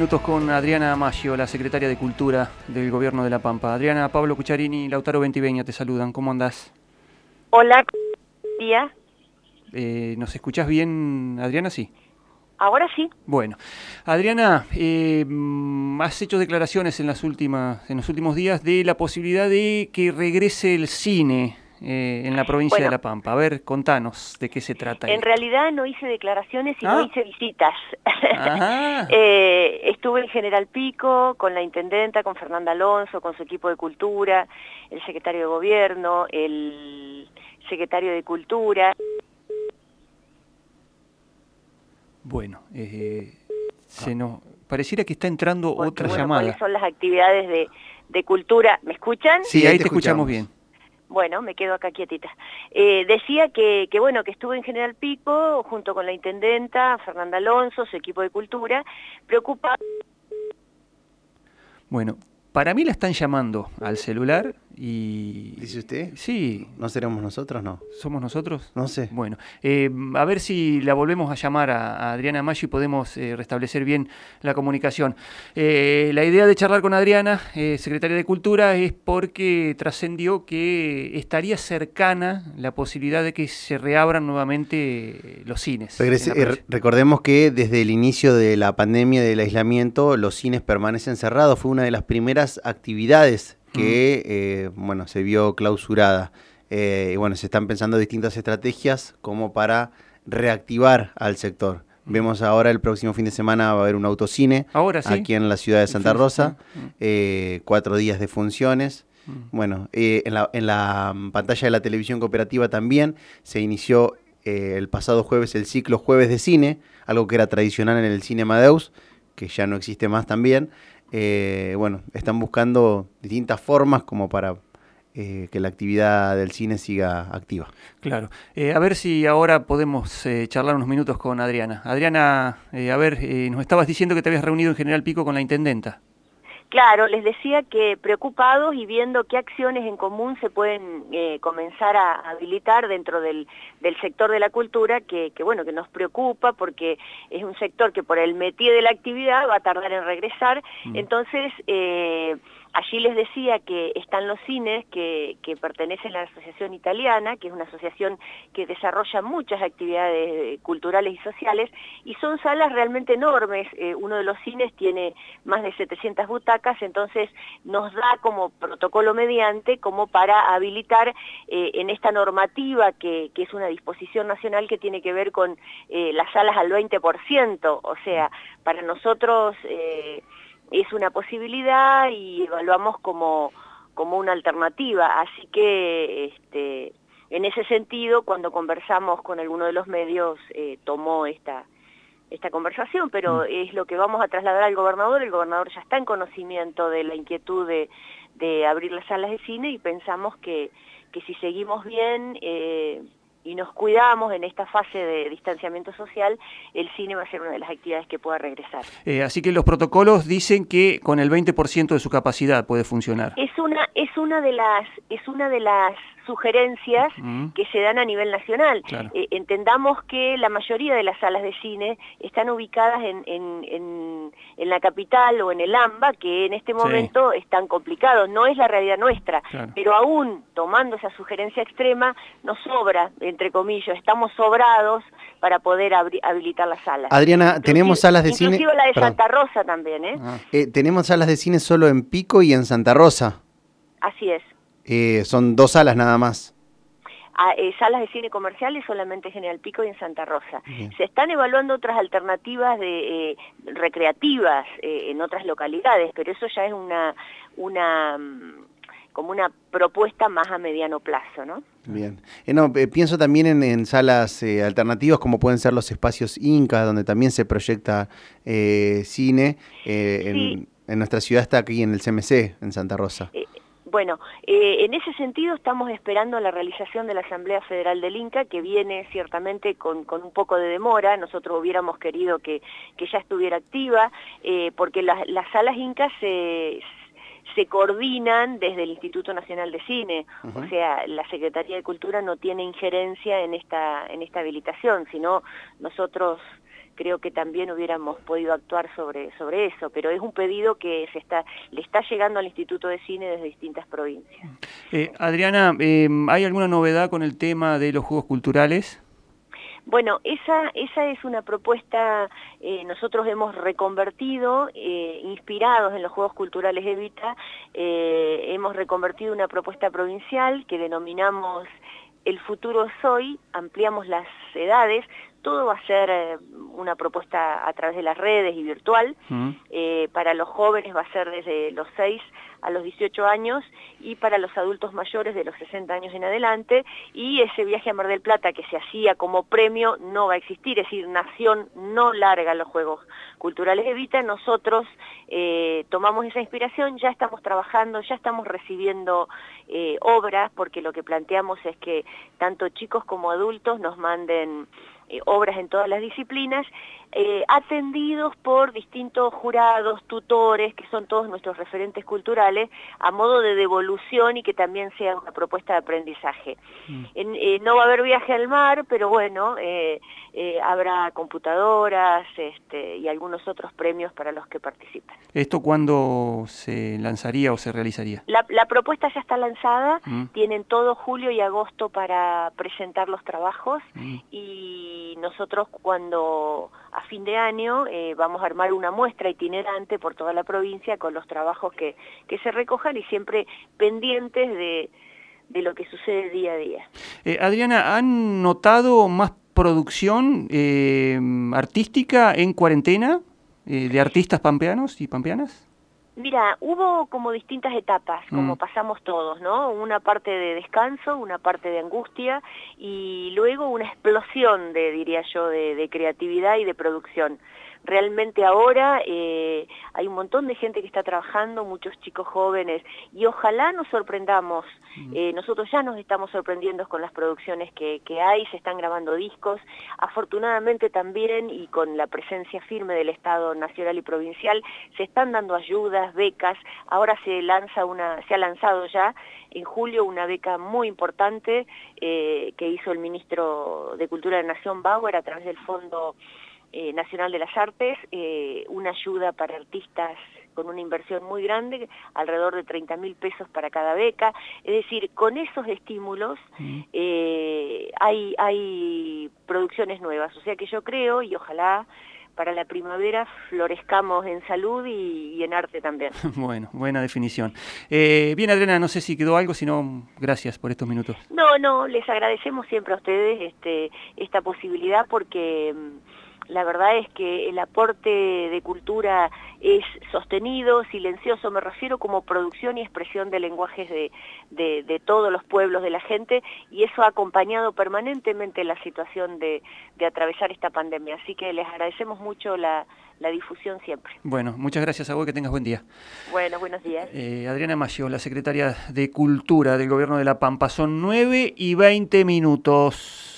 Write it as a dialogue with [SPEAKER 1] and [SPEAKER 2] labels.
[SPEAKER 1] Minutos con Adriana Maggio, la secretaria de Cultura del Gobierno de La Pampa. Adriana, Pablo Cucharini y Lautaro Ventiveña te saludan. ¿Cómo andás?
[SPEAKER 2] Hola, día.
[SPEAKER 1] Eh, ¿Nos escuchás bien, Adriana? Sí.
[SPEAKER 2] Ahora sí.
[SPEAKER 1] Bueno, Adriana, eh, mm, has hecho declaraciones en, las últimas, en los últimos días de la posibilidad de que regrese el cine eh, en la provincia de La Pampa. A ver, contanos de qué se trata.
[SPEAKER 2] En realidad no hice declaraciones, sino ¿Ah? hice visitas. eh, estuve en General Pico con la intendenta, con Fernanda Alonso, con su equipo de cultura, el secretario de gobierno, el secretario de cultura.
[SPEAKER 1] Bueno, eh, se nos pareciera que está entrando otra llamada.
[SPEAKER 2] ¿Cuáles son las actividades de, de cultura? ¿Me escuchan?
[SPEAKER 1] Sí, ahí te escuchamos bien.
[SPEAKER 2] Bueno, me quedo acá quietita. Eh, decía que, que, bueno, que estuve en General Pico junto con la intendenta Fernanda Alonso, su equipo de cultura, preocupado.
[SPEAKER 1] Bueno, para mí la están llamando al celular y...
[SPEAKER 3] ¿Dice usted?
[SPEAKER 1] Sí.
[SPEAKER 3] ¿No seremos nosotros, no?
[SPEAKER 1] ¿Somos nosotros?
[SPEAKER 3] No sé.
[SPEAKER 1] Bueno, eh, a ver si la volvemos a llamar a, Adriana Mayo y podemos eh, restablecer bien la comunicación. Eh, la idea de charlar con Adriana, secretaria de Cultura, es porque trascendió que estaría cercana la posibilidad de que se reabran nuevamente los cines.
[SPEAKER 3] recordemos que desde el inicio de la pandemia, del aislamiento, los cines permanecen cerrados. Fue una de las primeras actividades que eh, bueno, se vio clausurada. Eh, y bueno, se están pensando distintas estrategias como para reactivar al sector. Vemos ahora el próximo fin de semana va a haber un autocine
[SPEAKER 1] ahora
[SPEAKER 3] aquí en la ciudad de Santa Rosa, eh, cuatro días de funciones. Bueno, en la, en, la, pantalla de la televisión cooperativa también se inició el pasado jueves el ciclo Jueves de Cine, algo que era tradicional en el cine Amadeus, que ya no existe más también. Eh, bueno, están buscando distintas formas como para eh, que la actividad del cine siga activa.
[SPEAKER 1] Claro. Eh, a ver si ahora podemos charlar unos minutos con Adriana. Adriana, a ver, nos estabas diciendo que te habías reunido en General Pico con la intendenta.
[SPEAKER 2] Claro, les decía que preocupados y viendo qué acciones en común se pueden eh, comenzar a habilitar dentro del, del, sector de la cultura, que, que, bueno, que nos preocupa porque es un sector que por el metido de la actividad va a tardar en regresar. Mm. Entonces, eh, Allí les decía que están los cines que, pertenecen a la Asociación Italiana, que es una asociación que desarrolla muchas actividades culturales y sociales, y son salas realmente enormes. Eh, uno de los cines tiene más de 700 butacas, entonces nos da como protocolo mediante como para habilitar eh, en esta normativa, que, es una disposición nacional que tiene que ver con eh, las salas al 20%, o sea, para nosotros es una posibilidad y evaluamos como, como una alternativa. Así que este, en ese sentido, cuando conversamos con alguno de los medios, eh, tomó esta, esta conversación, pero mm. es lo que vamos a trasladar al gobernador. El gobernador ya está en conocimiento de la inquietud de, de abrir las salas de cine y pensamos que, que si seguimos bien... Eh, y nos cuidamos en esta fase de distanciamiento social, el cine va a ser una de las actividades que pueda regresar.
[SPEAKER 1] Eh, así que los protocolos dicen que con el 20% de su capacidad puede funcionar.
[SPEAKER 2] Es una, es una de las, es una de las sugerencias que se dan a nivel nacional. Eh, entendamos que la mayoría de las salas de cine están ubicadas en, en, en, la capital o en el AMBA, que en este momento están complicados. No es la realidad nuestra, pero aún tomando esa sugerencia extrema, nos sobra, entre comillas, estamos sobrados para poder habilitar las salas.
[SPEAKER 3] Adriana, tenemos salas de cine...
[SPEAKER 2] Inclusive la de Santa Rosa también, ¿eh?
[SPEAKER 3] Ah. ¿eh? Tenemos salas de cine solo en Pico y en Santa Rosa.
[SPEAKER 2] Así es.
[SPEAKER 3] Eh, son dos salas nada más.
[SPEAKER 2] Ah, eh, salas de cine comerciales solamente en General Pico y en Santa Rosa. Se están evaluando otras alternativas de eh, recreativas en otras localidades, pero eso ya es una una mm, como una propuesta más a mediano plazo, ¿no?
[SPEAKER 3] Bien. no, pienso también en, salas alternativas como pueden ser los espacios Incas, donde también se proyecta cine. en, en, nuestra ciudad está aquí en el CMC, en Santa Rosa.
[SPEAKER 2] Bueno, eh, en ese sentido estamos esperando la realización de la Asamblea Federal del Inca, que viene ciertamente con, un poco de demora. Nosotros hubiéramos querido que, ya estuviera activa, eh, porque las salas incas se, se coordinan desde el Instituto Nacional de Cine, o sea, la Secretaría de Cultura no tiene injerencia en esta, en esta habilitación, sino nosotros creo que también hubiéramos podido actuar sobre, sobre eso, pero es un pedido que se está, le está llegando al Instituto de Cine desde distintas provincias.
[SPEAKER 1] Eh, Adriana, em, ¿hay alguna novedad con el tema de los Juegos Culturales?
[SPEAKER 2] Bueno, esa, esa es una propuesta, eh, nosotros hemos reconvertido, eh, inspirados en los Juegos Culturales Evita, eh, hemos reconvertido una propuesta provincial que denominamos El futuro soy, ampliamos las edades, todo va a ser eh, una propuesta a través de las redes y virtual. Mm. Eh, para los jóvenes va a ser desde los 6 a los 18 años y para los adultos mayores de los 60 años en adelante. Y ese viaje a Mar del Plata que se hacía como premio no va a existir, es decir, Nación no larga los Juegos Culturales Evita. Nosotros eh, tomamos esa inspiración, ya estamos trabajando, ya estamos recibiendo obras porque lo que planteamos es que tanto chicos como adultos nos manden eh, obras en todas las disciplinas, eh, atendidos por distintos jurados, tutores, que son todos nuestros referentes culturales, a modo de devolución y que también sea una propuesta de aprendizaje. Mm. Eh, no va a haber viaje al mar, pero bueno, habrá computadoras este, y algunos otros premios para los que participan.
[SPEAKER 1] ¿Esto cuándo se lanzaría o se realizaría?
[SPEAKER 2] La, propuesta ya está lanzada, mm. tienen todo julio y agosto para presentar los trabajos mm. y nosotros cuando a fin de año eh, vamos a armar una muestra itinerante por toda la provincia con los trabajos que, que se recojan y siempre pendientes de, de lo que sucede día a día.
[SPEAKER 1] Eh, Adriana, ¿han notado más producción eh, artística en cuarentena de artistas pampeanos y pampeanas?
[SPEAKER 2] Mira, hubo como distintas etapas, como mm. pasamos todos, ¿no? Una parte de descanso, una parte de angustia y luego una explosión, de, diría yo, de creatividad y de producción realmente ahora eh, hay un montón de gente que está trabajando, muchos chicos jóvenes, y ojalá nos sorprendamos. Eh, nosotros ya nos estamos sorprendiendo con las producciones que, que hay, se están grabando discos, afortunadamente también, y con la presencia firme del Estado nacional y provincial, se están dando ayudas, becas, ahora se lanza una, se ha lanzado ya en julio una beca muy importante eh, que hizo el ministro de Cultura de Nación Bauer a través del Fondo eh, Nacional de las Artes, eh, una ayuda para artistas con una inversión muy grande, alrededor de 30 mil pesos para cada beca. Es decir, con esos estímulos mm. eh, hay, hay producciones nuevas. O sea que yo creo, y ojalá para la primavera florezcamos en salud y, en arte también.
[SPEAKER 1] Bueno, buena definición. bien, Adriana, no sé si quedó algo, sino gracias por estos minutos.
[SPEAKER 2] No, no, les agradecemos siempre a ustedes este, esta posibilidad porque mm, la verdad es que el aporte de cultura es sostenido, silencioso, me refiero como producción y expresión de lenguajes de, de, todos los pueblos de la gente y eso ha acompañado permanentemente la situación de, de atravesar esta pandemia. Así que les agradecemos mucho la, la difusión siempre.
[SPEAKER 1] Bueno, muchas gracias a vos, que tengas buen día.
[SPEAKER 2] Bueno, buenos días.
[SPEAKER 1] Eh, Adriana Mayo, la secretaria de Cultura del Gobierno de La Pampa, son 9 y 20 minutos.